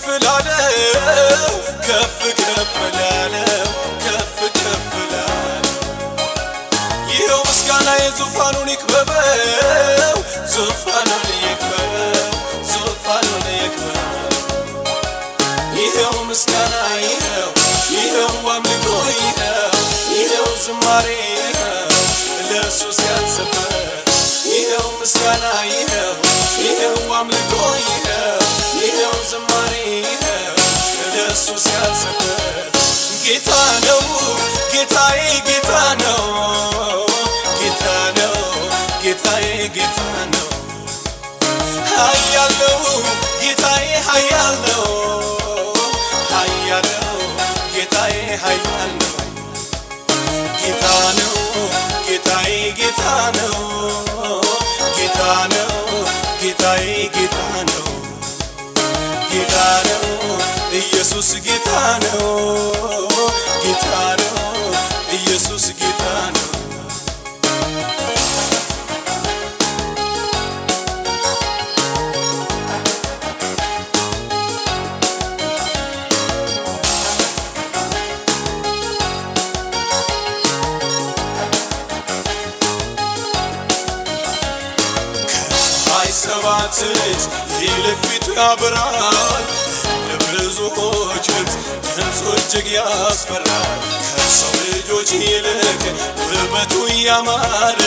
ከፍ ከፍ ላለው ከፍ ከፍ ላለው። ይኸው ምስጋና የዙፋኑን ይክበበው ዙፋኑን ይክበበው ዙፋኑን ይክበበው ይኸው ምስጋና ይኸው ይኸው አምልኮ ይኸው ይኸው ዝማሬ ይኸው ለእሱ ሲያንስበት ይኸው ምስጋና ይኸው ይኸው አምልኮ ለእሱ ሲያንስበት ጌታ ነው ጌታዬ ጌታ ነው ጌታ ነው ጌታዬ ጌታ ነው ኃያል ነው ጌታዬ ኃያል ነው ኃያል ነው ጌታዬ ኃያል ነው ጌታ ነው ጌታዬ ጌታ ነው ጌታ ነው ጌታዬ ጌታ ነው ጌታ ነው ኢየሱስ ጌታ ነው። ጌታ ነው። ኢየሱስ ጌታ ነው። ሰባት እጅ ይልቅ ፊቱ ያበራል ለብዙዎች ድምፅ ድምፁ እጅግ ያስፈራል። ከሰው ልጆች ይልቅ ውበቱ ያማረ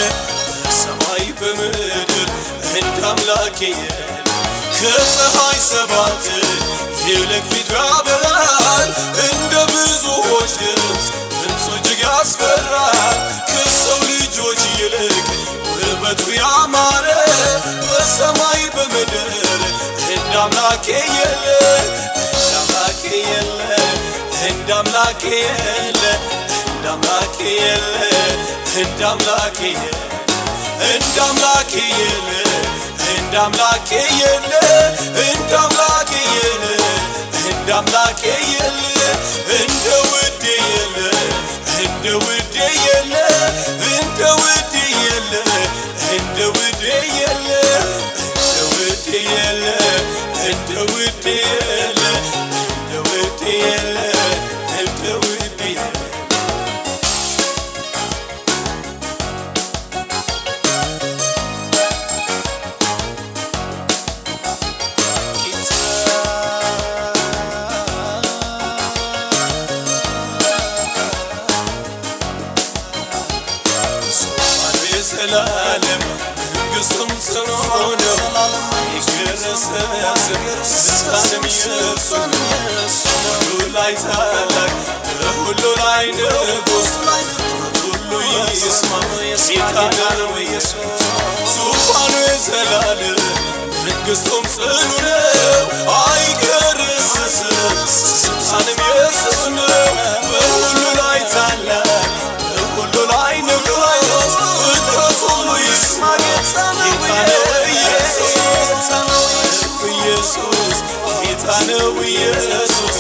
በሰማይ በምድር እንደ አምላኬ የለ ከፀሐይ ሰባት ይልቅ ፊቱ ያበራል። እንደ ብዙዎች ድምፅ ድምፁ እጅግ ያስፈራል። ከሰው ልጆች ይልቅ ውበቱ ያማረ በሰማይ በምድር አምላኬ የለ እንዳምላክ የለ እንዳምላክ የለ እንዳምላክ የለ እንዳምላክ የለ እንዳምላክ የለ እንዳምላክ የለ እንዳምላክ የለ እንደ ውድ የለ እንደ ውድ የለ እንደ ውድ የለ እንደ ውድ የለ እንደ ውድ የለ እንደ ውድ የለ العالم قسم سنعلم يكبر سياسم سياسم يسم ሁሉ ላይ ታላቅ ሁሉ ላይ ንጉስ ሁሉ ይስማ ጌታ ነው ኢየሱስ ዙፋኑ የዘላለም መንግስቱም ጽኑ ኢየሱስ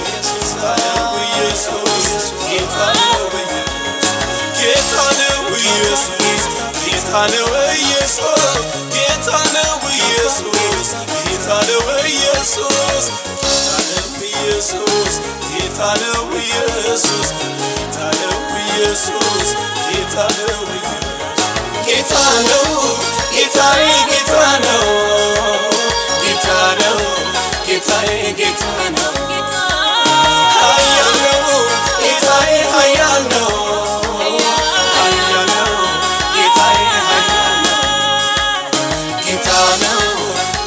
ጌታ ነው ጌታ ነው ኢየሱስ ጌታ ነው ኢየሱስ ጌታ ነው ኢየሱስ ጌታ ነው ኢየሱስ ኢየሱስ ጌታ ነው ኢየሱስ ጌታ ጌታ ነው ጌታዬ ጌታ ነው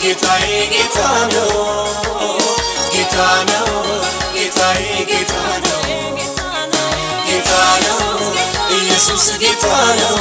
ጌታዬ ጌታ ነው። ጌታ ነው። ጌታዬ ጌታ ነው። ጌታ ነው። ኢየሱስ ጌታ ነው